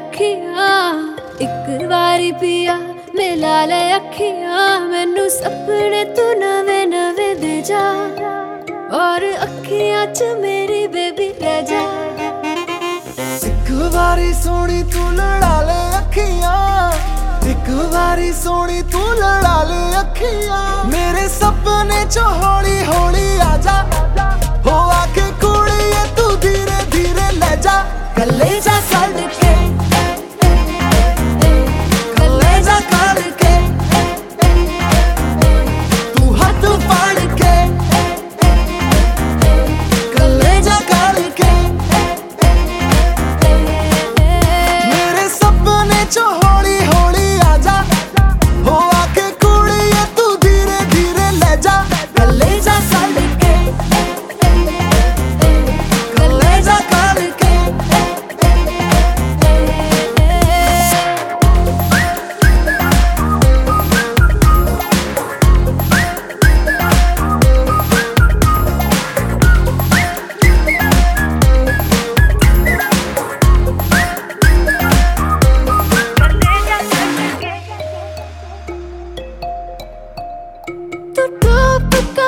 रखिया। एक वारी पिया, मिला ले अखिया। मैनू सपने तू नवे नवे दे जा। और अखियाँ च मेरी बेबी ले जा। एक वारी सोनी तू लड़ा ले अखिया। एक वारी सोनी तू लड़ा ले अखिया। मेरे सपने च हौली हौली आ जा।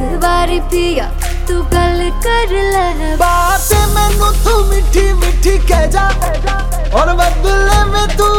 बारी पिया, तू गल कर ले। बात मैनू तू मिठी मिठी कह जा। और बदले में तू